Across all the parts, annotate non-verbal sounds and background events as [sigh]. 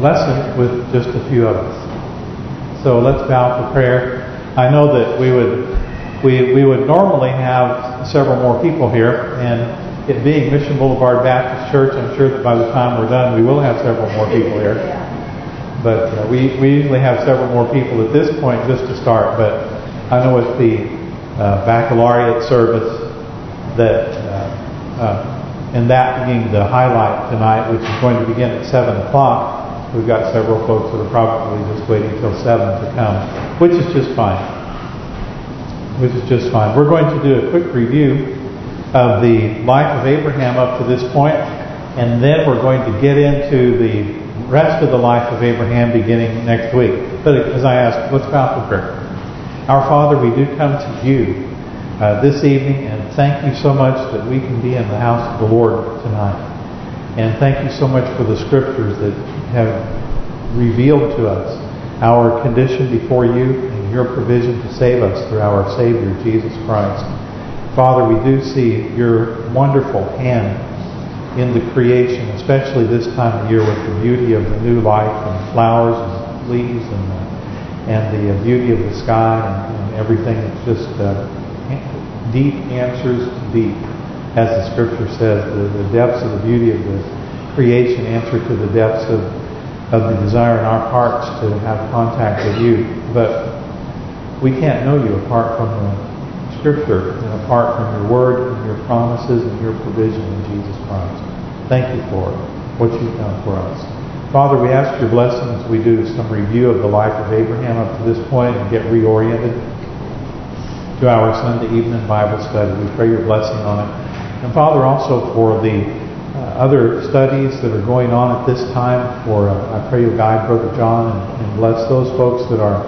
lesson with just a few of us. So let's bow for prayer. I know that we would we we would normally have several more people here, and it being Mission Boulevard Baptist Church, I'm sure that by the time we're done, we will have several more people here. But uh, we we usually have several more people at this point just to start. But I know with the uh, baccalaureate service that uh, uh and that being the highlight tonight, which is going to begin at 7 o'clock, we've got several folks that are probably just waiting till 7 to come, which is just fine. Which is just fine. We're going to do a quick review of the life of Abraham up to this point, and then we're going to get into the rest of the life of Abraham beginning next week. But as I asked, what's about for prayer. Our Father, we do come to you uh, this evening, and thank you so much that we can be in the house of the Lord tonight. And thank you so much for the scriptures that have revealed to us our condition before you and your provision to save us through our Savior, Jesus Christ. Father, we do see your wonderful hand in the creation, especially this time of year with the beauty of the new life and flowers and leaves and the, and the beauty of the sky and, and everything. It's just uh, deep answers to deep. As the scripture says, the, the depths of the beauty of the creation answer to the depths of, of the desire in our hearts to have contact with you. But we can't know you apart from the scripture and apart from your word and your promises and your provision in Jesus Christ. Thank you for what you've done for us. Father, we ask your blessing we do some review of the life of Abraham up to this point and get reoriented to our Sunday evening Bible study. We pray your blessing on it. And Father, also for the uh, other studies that are going on at this time, for uh, I pray you guide Brother John and, and, bless those folks that are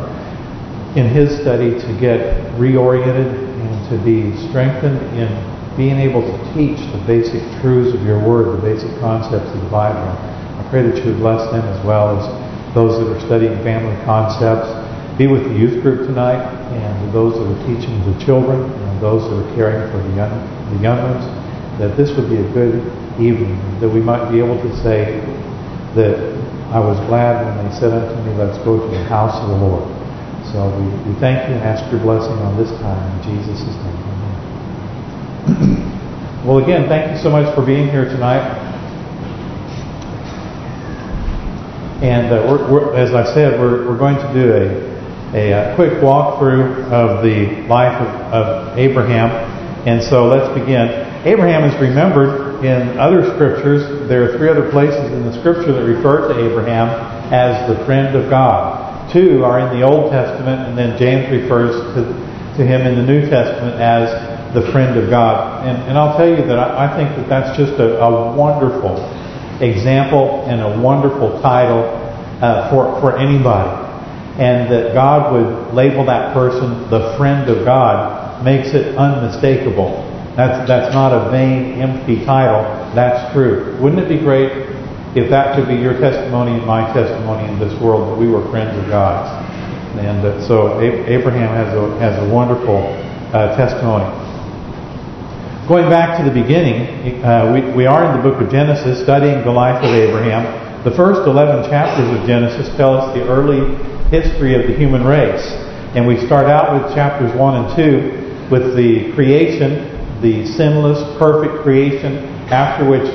in his study to get reoriented and to be strengthened in being able to teach the basic truths of your word, the basic concepts of the Bible. I pray that you would bless them as well as those that are studying family concepts be with the youth group tonight and those that are teaching the children and those that are caring for the young the young ones, that this would be a good evening, that we might be able to say that I was glad when they said unto me, let's go to the house of the Lord. So we, we thank you and ask your blessing on this time in Jesus' name. Amen. well, again, thank you so much for being here tonight. And uh, we're, we're, as I said, we're, we're going to do a a, a quick walkthrough of the life of, of Abraham. And so let's begin. Abraham is remembered in other scriptures. There are three other places in the scripture that refer to Abraham as the friend of God. Two are in the Old Testament, and then James refers to, to him in the New Testament as the friend of God. And, and I'll tell you that I, I think that that's just a, a, wonderful example and a wonderful title uh, for, for anybody and that God would label that person the friend of God makes it unmistakable. That's that's not a vain, empty title. That's true. Wouldn't it be great if that could be your testimony and my testimony in this world that we were friends of God? And uh, so Abraham has a has a wonderful uh, testimony. Going back to the beginning, uh, we we are in the book of Genesis, studying the life of Abraham. The first 11 chapters of Genesis tell us the early history of the human race. And we start out with chapters 1 and 2 with the creation, the sinless, perfect creation, after which,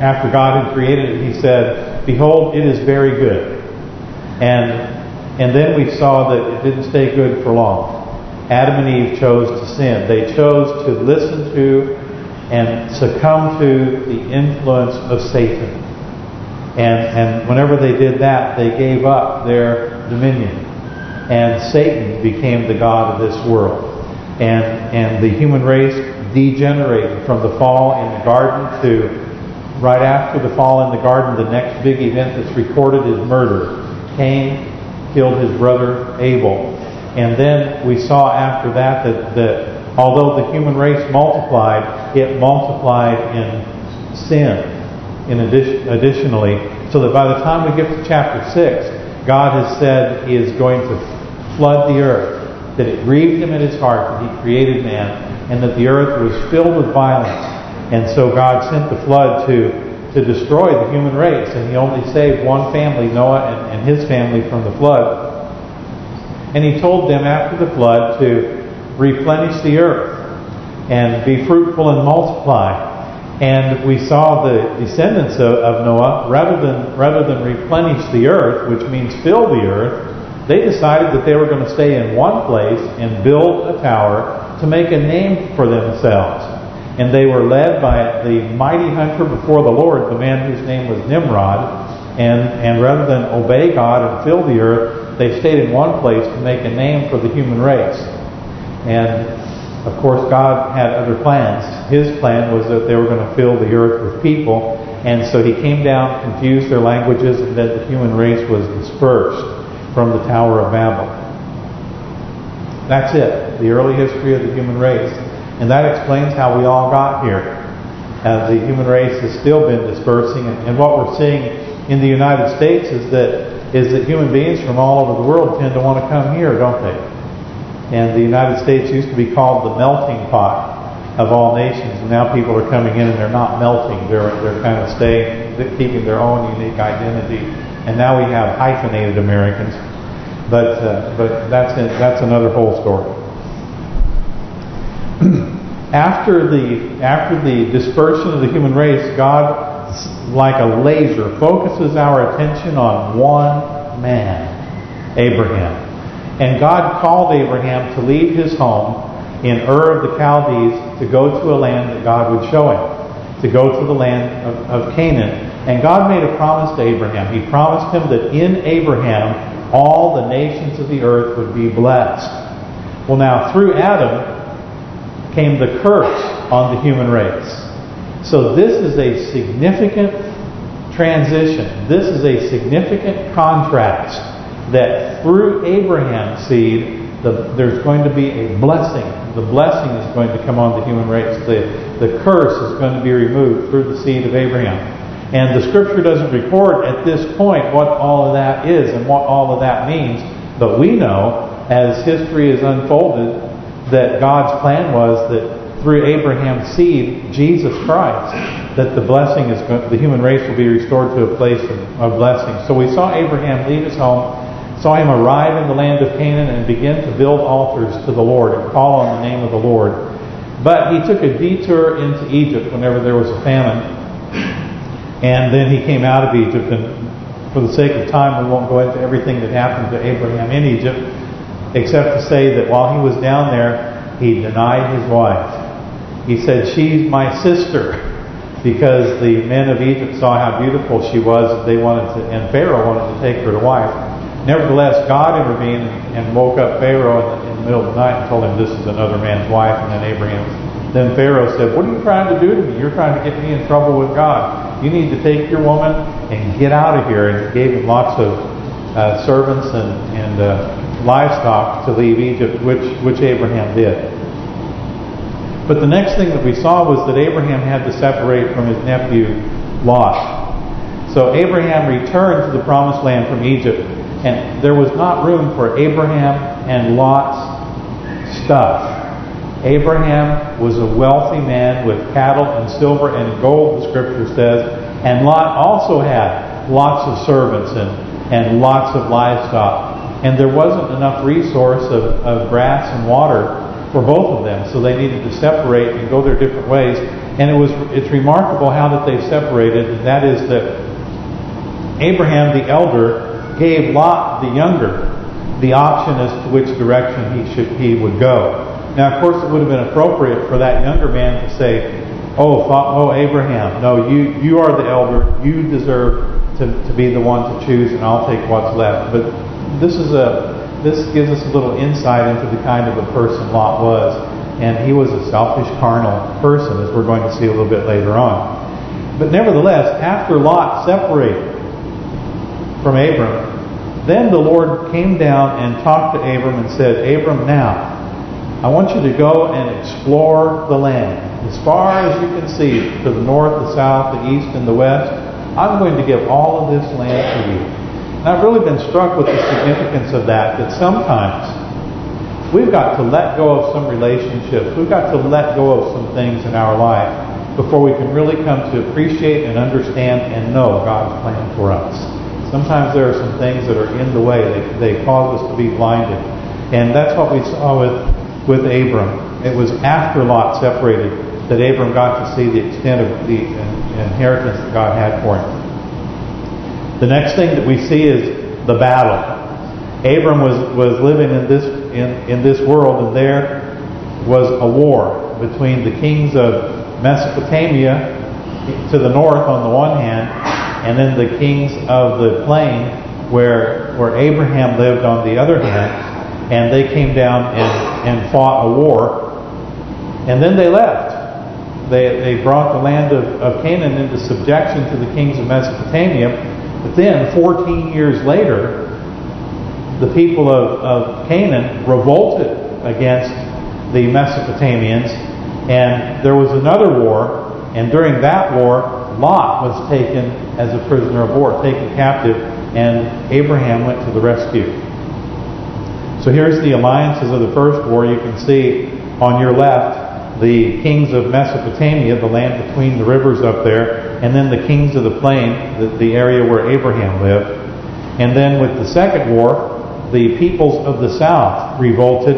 after God had created it, He said, Behold, it is very good. And and then we saw that it didn't stay good for long. Adam and Eve chose to sin. They chose to listen to and succumb to the influence of Satan. And and whenever they did that, they gave up their dominion. And Satan became the God of this world. And and the human race degenerated from the fall in the garden to right after the fall in the garden, the next big event that's recorded is murder. Cain killed his brother Abel. And then we saw after that that, that although the human race multiplied, it multiplied in sin in addition, additionally, so that by the time we get to chapter 6, God has said He is going to flood the earth, that it grieved Him in His heart that He created man, and that the earth was filled with violence. And so God sent the flood to to destroy the human race, and he only saved one family, Noah and, and his family, from the flood. And he told them after the flood to replenish the earth and be fruitful and multiply. And we saw the descendants of, of Noah, rather than rather than replenish the earth, which means fill the earth, they decided that they were going to stay in one place and build a tower to make a name for themselves. And they were led by the mighty hunter before the Lord, the man whose name was Nimrod. And, and rather than obey God and fill the earth, they stayed in one place to make a name for the human race. And of course, God had other plans. His plan was that they were going to fill the earth with people. And so he came down, confused their languages, and then the human race was dispersed from the Tower of Babel. That's it, the early history of the human race. And that explains how we all got here. Uh, the human race has still been dispersing. And, and what we're seeing in the United States is that is that human beings from all over the world tend to want to come here, don't they? And the United States used to be called the melting pot of all nations. And now people are coming in and they're not melting. They're they're kind of staying, keeping their own unique identity. And now we have hyphenated Americans. But uh, but that's that's another whole story. [clears throat] after the after the dispersion of the human race, God, like a laser, focuses our attention on one man, Abraham. And God called Abraham to leave his home in Ur of the Chaldees to go to a land that God would show him, to go to the land of, of Canaan. And God made a promise to Abraham. He promised him that in Abraham all the nations of the earth would be blessed. Well now, through Adam, came the curse on the human race. So this is a significant transition. This is a significant contrast that through Abraham's seed, the, there's going to be a blessing. The blessing is going to come on the human race. The, the curse is going to be removed through the seed of Abraham. And the Scripture doesn't record at this point what all of that is and what all of that means. But we know, as history is unfolded, that God's plan was that through Abraham's seed, Jesus Christ, that the blessing is going, the human race will be restored to a place of, of blessing. So we saw Abraham leave his home, saw him arrive in the land of Canaan and begin to build altars to the Lord and call on the name of the Lord. But he took a detour into Egypt whenever there was a famine. And then he came out of Egypt. And for the sake of time, we won't go into everything that happened to Abraham in Egypt except to say that while he was down there, he denied his wife. He said, she's my sister, because the men of Egypt saw how beautiful she was, they wanted to, and Pharaoh wanted to take her to wife. Nevertheless, God intervened and woke up Pharaoh in the, middle of the night and told him this is another man's wife, and then Abraham. Then Pharaoh said, what are you trying to do to me? You're trying to get me in trouble with God. You need to take your woman and get out of here. And gave him lots of uh, servants and, and uh, livestock to leave Egypt, which which Abraham did. But the next thing that we saw was that Abraham had to separate from his nephew Lot. So Abraham returned to the promised land from Egypt, and there was not room for Abraham and Lot's stuff. Abraham was a wealthy man with cattle and silver and gold, the scripture says, and Lot also had lots of servants and, and lots of livestock and there wasn't enough resource of, of grass and water for both of them, so they needed to separate and go their different ways. And it was it's remarkable how that they separated, and that is that Abraham the elder gave Lot the younger the option as to which direction he should he would go. Now, of course, it would have been appropriate for that younger man to say, "Oh, oh, Abraham, no, you you are the elder. You deserve to to be the one to choose, and I'll take what's left." But this is a this gives us a little insight into the kind of a person Lot was. And he was a selfish, carnal person, as we're going to see a little bit later on. But nevertheless, after Lot separated from Abram, then the Lord came down and talked to Abram and said, Abram, now, I want you to go and explore the land. As far as you can see, to the north, the south, the east, and the west, I'm going to give all of this land to you. And I've really been struck with the significance of that, that sometimes we've got to let go of some relationships. We've got to let go of some things in our life before we can really come to appreciate and understand and know God's plan for us. Sometimes there are some things that are in the way. They, they cause us to be blinded. And that's what we saw with, with Abram. It was after Lot separated that Abram got to see the extent of the inheritance that God had for him. The next thing that we see is the battle. Abram was was living in this in in this world, and there was a war between the kings of Mesopotamia to the north on the one hand, and then the kings of the plain where where Abraham lived on the other hand, and they came down and and fought a war, and then they left. They they brought the land of, of Canaan into subjection to the kings of Mesopotamia, but then 14 years later, the people of, of Canaan revolted against the Mesopotamians, and there was another war, and during that war, Lot was taken as a prisoner of war, taken captive, and Abraham went to the rescue. So here's the alliances of the first war. You can see on your left the kings of Mesopotamia, the land between the rivers up there, and then the kings of the plain, the, the area where Abraham lived. And then with the second war, the peoples of the south revolted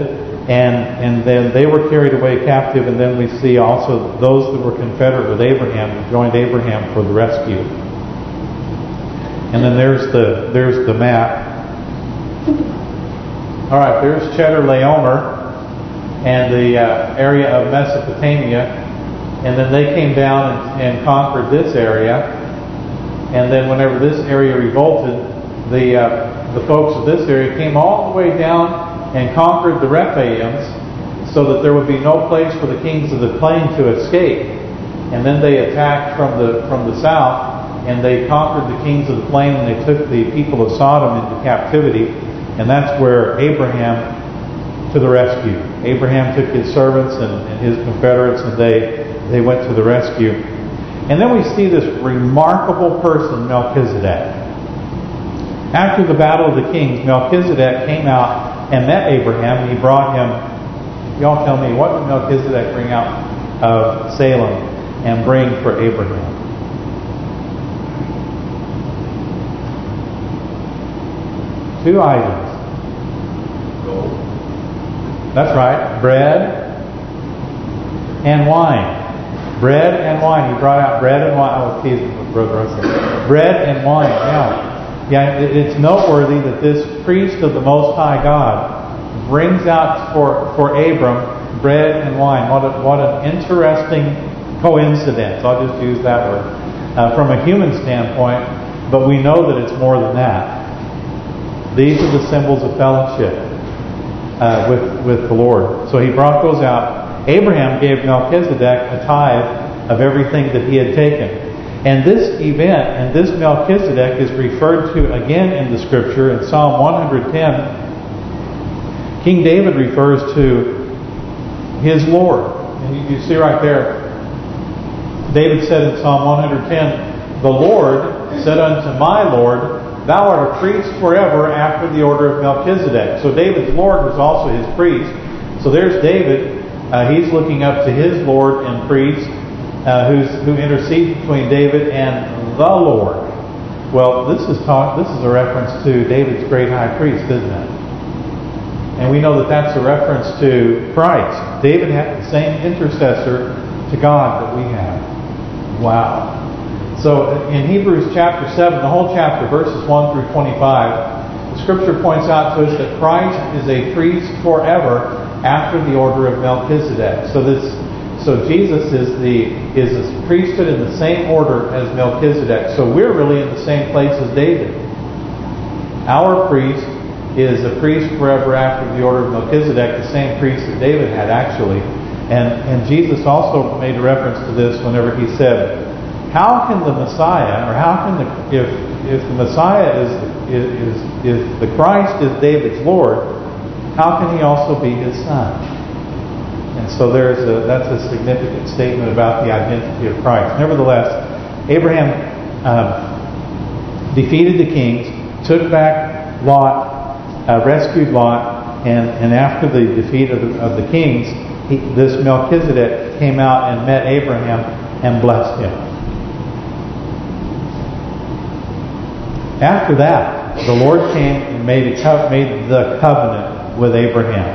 and and then they were carried away captive and then we see also those that were confederate with Abraham joined Abraham for the rescue. And then there's the there's the map. All right, there's Chedorlaomer and the uh, area of Mesopotamia, and then they came down and, and conquered this area. And then whenever this area revolted, the uh, the folks of this area came all the way down and conquered the Rephaims so that there would be no place for the kings of the plain to escape. And then they attacked from the from the south and they conquered the kings of the plain and they took the people of Sodom into captivity. And that's where Abraham to the rescue. Abraham took his servants and, and his confederates and they they went to the rescue. And then we see this remarkable person, Melchizedek. After the battle of the kings, Melchizedek came out and met Abraham. And he brought him, y'all tell me, what did Melchizedek bring out of Salem and bring for Abraham? Two items. That's right. Bread and wine. Bread and wine. He brought out bread and wine. I was teasing with Brother Russell. Bread and wine. Now, yeah, it's noteworthy that this priest of the Most High God brings out for for Abram bread and wine. What a, what an interesting coincidence. I'll just use that word uh, from a human standpoint, but we know that it's more than that. These are the symbols of fellowship uh, with with the Lord. So he brought those out. Abraham gave Melchizedek a tithe of everything that he had taken. And this event and this Melchizedek is referred to again in the Scripture in Psalm 110. King David refers to his Lord. And you, you see right there, David said in Psalm 110, The Lord said unto my Lord, Thou art a priest forever after the order of Melchizedek. So David's Lord was also his priest. So there's David. Uh, he's looking up to his Lord and priest uh, who's who intercedes between David and the Lord. Well, this is talk. This is a reference to David's great high priest, isn't it? And we know that that's a reference to Christ. David had the same intercessor to God that we have. Wow. So in Hebrews chapter 7, the whole chapter, verses 1 through 25, the Scripture points out to us that Christ is a priest forever after the order of Melchizedek. So this so Jesus is the is a priesthood in the same order as Melchizedek. So we're really in the same place as David. Our priest is a priest forever after the order of Melchizedek, the same priest that David had actually. And and Jesus also made a reference to this whenever he said, "How can the Messiah, or how can the if if the Messiah is is is the Christ is David's Lord, how can he also be his son?" And so there's a that's a significant statement about the identity of Christ. Nevertheless, Abraham um, defeated the kings, took back Lot, uh, rescued Lot, and and after the defeat of the, of the kings, he, this Melchizedek came out and met Abraham and blessed him. After that, the Lord came and made, made the covenant with Abraham.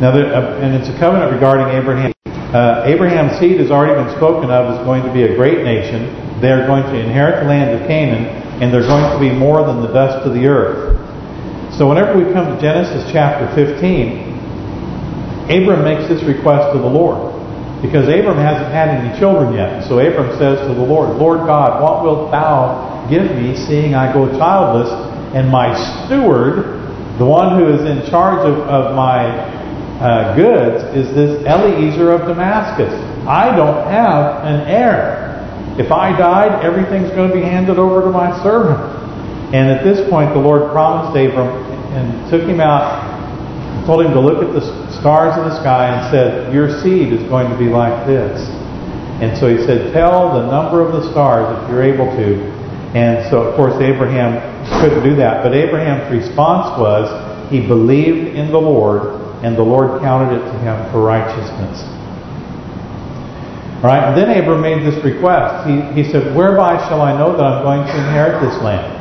Now, there, uh, and it's a covenant regarding Abraham. Uh, Abraham's seed has already been spoken of as going to be a great nation. They're going to inherit the land of Canaan, and they're going to be more than the dust of the earth. So whenever we come to Genesis chapter 15, Abram makes this request to the Lord. Because Abram hasn't had any children yet. So Abram says to the Lord, Lord God, what wilt thou give me, seeing I go childless, and my steward, the one who is in charge of, of my uh, goods, is this Eliezer of Damascus. I don't have an heir. If I died, everything's going to be handed over to my servant. And at this point, the Lord promised Abram and took him out told him to look at the stars in the sky and said, your seed is going to be like this. And so he said, tell the number of the stars if you're able to. And so, of course, Abraham couldn't do that. But Abraham's response was, he believed in the Lord, and the Lord counted it to him for righteousness. All right, and then Abram made this request. He, he said, whereby shall I know that I'm going to inherit this land?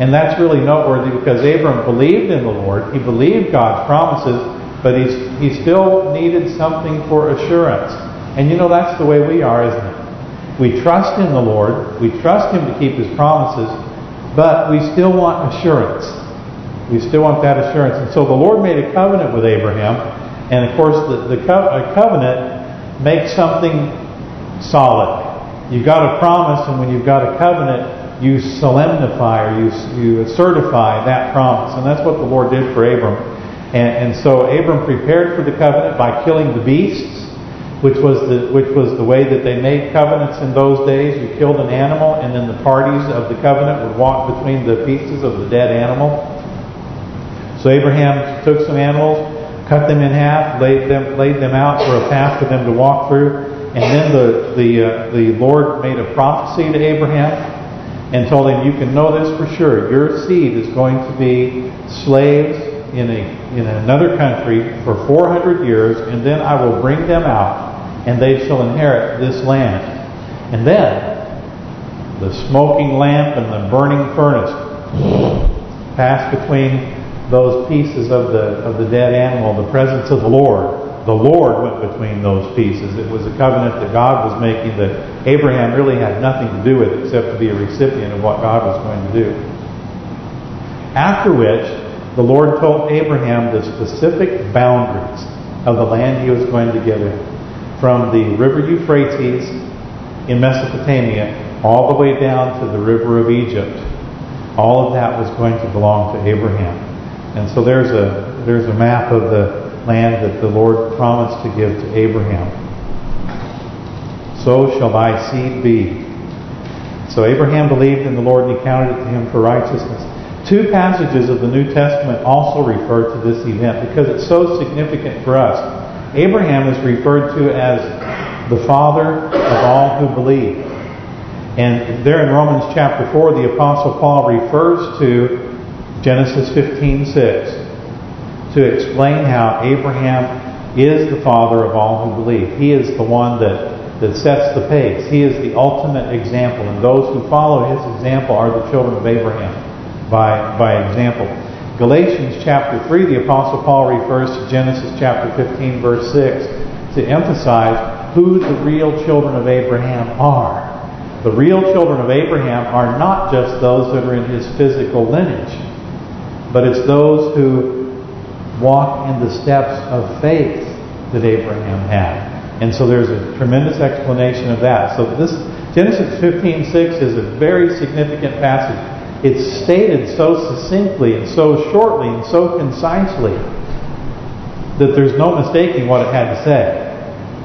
And that's really noteworthy because Abram believed in the Lord. He believed God's promises, but he's, he still needed something for assurance. And you know, that's the way we are, isn't it? We trust in the Lord. We trust Him to keep His promises, but we still want assurance. We still want that assurance. And so the Lord made a covenant with Abraham. And of course, the, the co covenant makes something solid. You've got a promise, and when you've got a covenant, you solemnify or you you certify that promise. And that's what the Lord did for Abram. And, and so Abram prepared for the covenant by killing the beasts, which was the which was the way that they made covenants in those days. You killed an animal, and then the parties of the covenant would walk between the pieces of the dead animal. So Abraham took some animals, cut them in half, laid them laid them out for a path for them to walk through, and then the the uh, the Lord made a prophecy to Abraham and told him, you can know this for sure. Your seed is going to be slaves in a in another country for 400 years, and then I will bring them out, and they shall inherit this land. And then the smoking lamp and the burning furnace pass between those pieces of the of the dead animal, the presence of the Lord the Lord went between those pieces. It was a covenant that God was making that Abraham really had nothing to do with except to be a recipient of what God was going to do. After which, the Lord told Abraham the specific boundaries of the land he was going to give him. From the river Euphrates in Mesopotamia all the way down to the river of Egypt. All of that was going to belong to Abraham. And so there's a there's a map of the land that the Lord promised to give to Abraham. So shall thy seed be. So Abraham believed in the Lord and he counted it to him for righteousness. Two passages of the New Testament also refer to this event because it's so significant for us. Abraham is referred to as the father of all who believe. And there in Romans chapter 4, the Apostle Paul refers to Genesis 15:6 to explain how Abraham is the father of all who believe. He is the one that that sets the pace. He is the ultimate example, and those who follow his example are the children of Abraham by by example. Galatians chapter 3, the Apostle Paul refers to Genesis chapter 15, verse 6, to emphasize who the real children of Abraham are. The real children of Abraham are not just those that are in his physical lineage, but it's those who walk in the steps of faith that Abraham had. And so there's a tremendous explanation of that. So this Genesis 15:6 is a very significant passage. It's stated so succinctly and so shortly and so concisely that there's no mistaking what it had to say.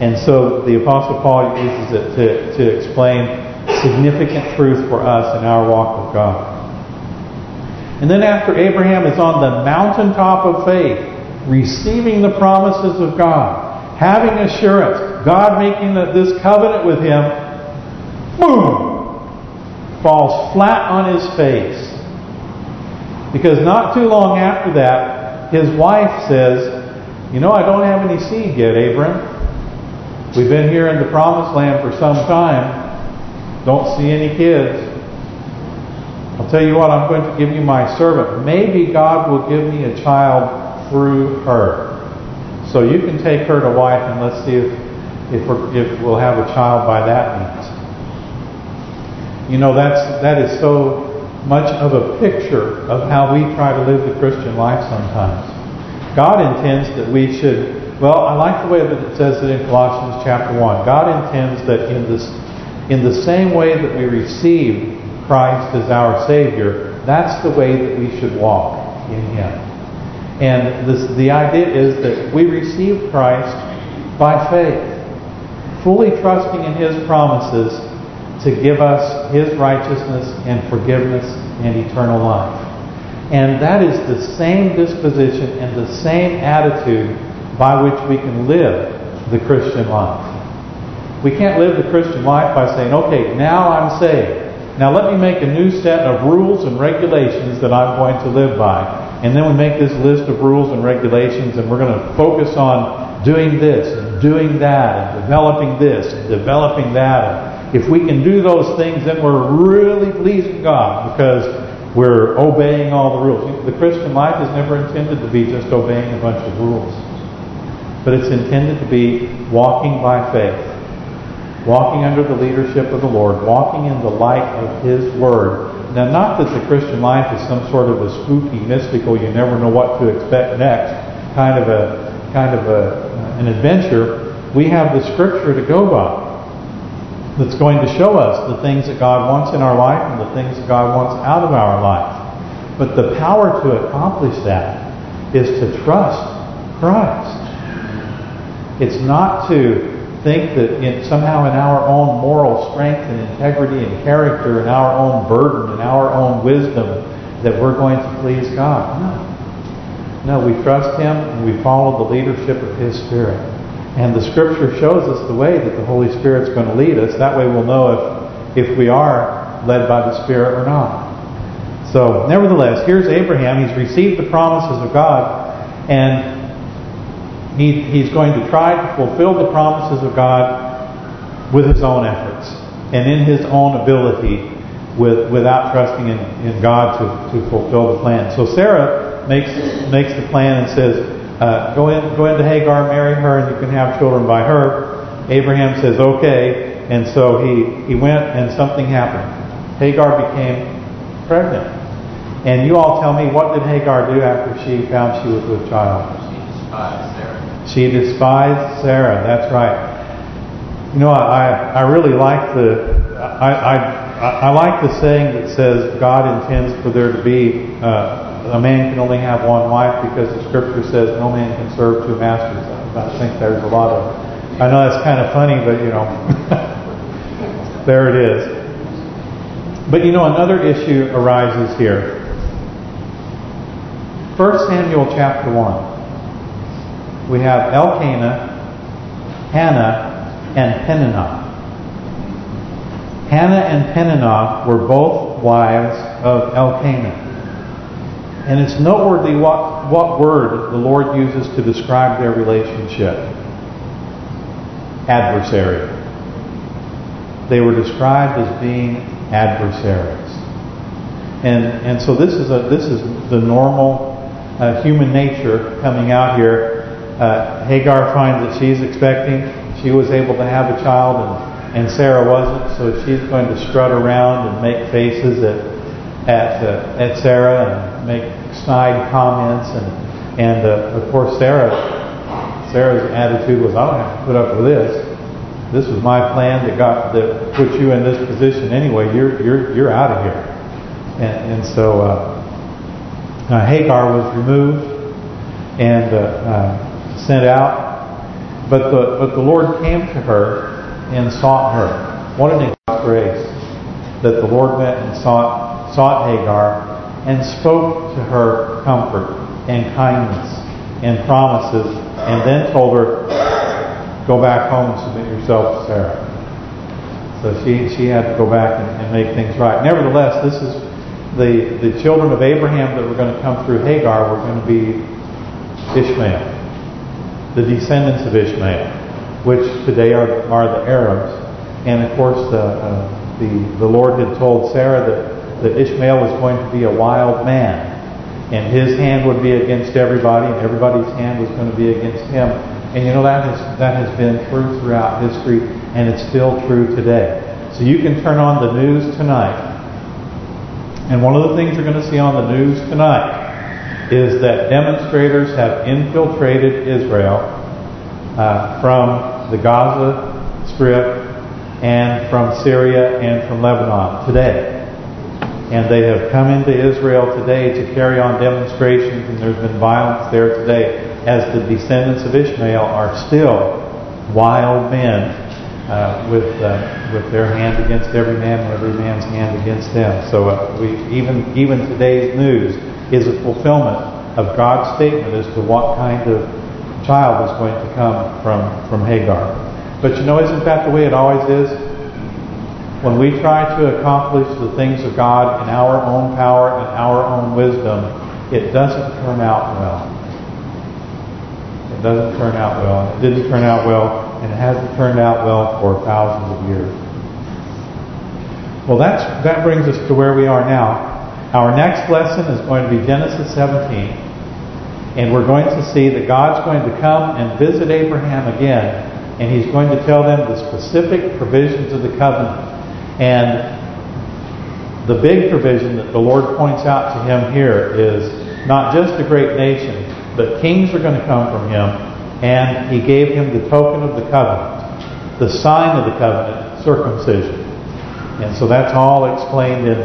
And so the Apostle Paul uses it to, to explain significant truth for us in our walk with God. And then after Abraham is on the mountaintop of faith, receiving the promises of God, having assurance, God making this covenant with him, boom, falls flat on his face. Because not too long after that, his wife says, you know, I don't have any seed yet, Abram. We've been here in the promised land for some time. Don't see any kids. I'll tell you what, I'm going to give you my servant. Maybe God will give me a child through her. So you can take her to wife and let's see if if, if we'll have a child by that means. You know, that's that is so much of a picture of how we try to live the Christian life sometimes. God intends that we should, well, I like the way that it says it in Colossians chapter 1. God intends that in this, in the same way that we receive Christ as our Savior, that's the way that we should walk in Him. And this, the idea is that we receive Christ by faith, fully trusting in His promises to give us His righteousness and forgiveness and eternal life. And that is the same disposition and the same attitude by which we can live the Christian life. We can't live the Christian life by saying, okay, now I'm saved. Now let me make a new set of rules and regulations that I'm going to live by. And then we make this list of rules and regulations and we're going to focus on doing this and doing that and developing this and developing that. If we can do those things, then we're really pleasing God because we're obeying all the rules. The Christian life is never intended to be just obeying a bunch of rules. But it's intended to be walking by faith. Walking under the leadership of the Lord. Walking in the light of His Word. Now, not that the Christian life is some sort of a spooky, mystical, you never know what to expect next, kind of a kind of a an adventure. We have the Scripture to go by that's going to show us the things that God wants in our life and the things that God wants out of our life. But the power to accomplish that is to trust Christ. It's not to think that in, somehow in our own moral strength and integrity and character and our own burden and our own wisdom that we're going to please God. No. No, we trust Him and we follow the leadership of His Spirit. And the Scripture shows us the way that the Holy Spirit's going to lead us. That way we'll know if if we are led by the Spirit or not. So, nevertheless, here's Abraham. He's received the promises of God, and he he's going to try to fulfill the promises of God with his own efforts and in his own ability, with without trusting in in God to to fulfill the plan. So Sarah makes makes the plan and says, uh, go in, go into Hagar, marry her, and you can have children by her. Abraham says, okay, and so he he went, and something happened. Hagar became pregnant. And you all tell me, what did Hagar do after she found she was with child? She despised Sarah. She despised Sarah. That's right. You know, I I really like the I I I like the saying that says God intends for there to be. Uh, a man can only have one wife because the scripture says no man can serve two masters. I think there's a lot of, I know that's kind of funny, but you know, [laughs] there it is. But you know, another issue arises here. 1 Samuel chapter 1. We have Elkanah, Hannah, and Peninnah. Hannah and Peninnah were both wives of Elkanah. And it's noteworthy what, what word the Lord uses to describe their relationship. Adversary. They were described as being adversaries. And and so this is a this is the normal uh, human nature coming out here. Uh, Hagar finds that she's expecting. She was able to have a child, and and Sarah wasn't. So she's going to strut around and make faces at at uh, at Sarah and make snide comments and and uh, of course Sarah Sarah's attitude was I don't have to put up with this. This was my plan that got that put you in this position anyway. You're you're you're out of here. And, and so uh, uh, Hagar was removed and uh, uh, sent out, but the but the Lord came to her and sought her. What an grace that the Lord went and sought sought Hagar and spoke to her comfort and kindness and promises and then told her, go back home and submit yourself to Sarah. So she she had to go back and, and make things right. Nevertheless, this is the the children of Abraham that were going to come through Hagar were going to be Ishmael, the descendants of Ishmael, which today are are the Arabs. And of course, the uh, the the Lord had told Sarah that that Ishmael was going to be a wild man, and his hand would be against everybody, and everybody's hand was going to be against him. And you know that has that has been true throughout history, and it's still true today. So you can turn on the news tonight, and one of the things you're going to see on the news tonight is that demonstrators have infiltrated Israel uh, from the Gaza Strip and from Syria and from Lebanon today. And they have come into Israel today to carry on demonstrations, and there's been violence there today as the descendants of Ishmael are still wild men uh, with uh, with their hand against every man and every man's hand against them. So uh, we even even today's news is a fulfillment of God's statement as to what kind of child is going to come from from Hagar. But you know, isn't that the way it always is? When we try to accomplish the things of God in our own power and our own wisdom, it doesn't turn out well. It doesn't turn out well. It didn't turn out well, and it hasn't turned out well for thousands of years. Well, that's that brings us to where we are now. Our next lesson is going to be Genesis 17, and we're going to see that God's going to come and visit Abraham again, and He's going to tell them the specific provisions of the covenant. And the big provision that the Lord points out to him here is not just a great nation, but kings are going to come from him. And he gave him the token of the covenant, the sign of the covenant, circumcision. And so that's all explained in,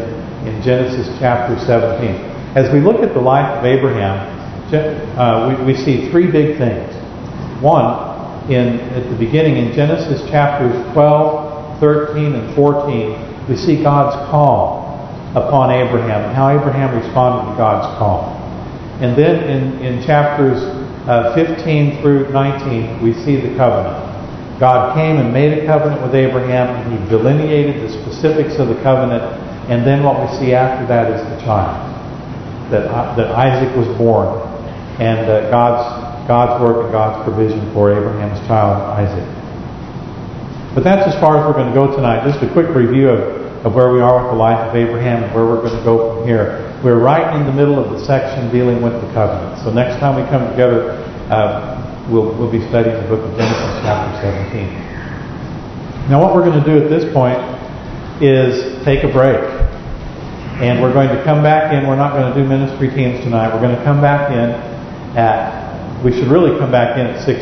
in Genesis chapter 17. As we look at the life of Abraham, uh, we, we see three big things. One, in at the beginning in Genesis chapters 12, 13, and 14, we see God's call upon Abraham and how Abraham responded to God's call. And then in, in chapters uh, 15 through 19, we see the covenant. God came and made a covenant with Abraham, and he delineated the specifics of the covenant, and then what we see after that is the child, that uh, that Isaac was born, and uh, God's God's work and God's provision for Abraham's child, Isaac. But that's as far as we're going to go tonight. Just a quick review of of where we are with the life of Abraham and where we're going to go from here. We're right in the middle of the section dealing with the covenant. So next time we come together, uh, we'll we'll be studying the book of Genesis chapter 17. Now what we're going to do at this point is take a break. And we're going to come back in. We're not going to do ministry teams tonight. We're going to come back in at, we should really come back in at 6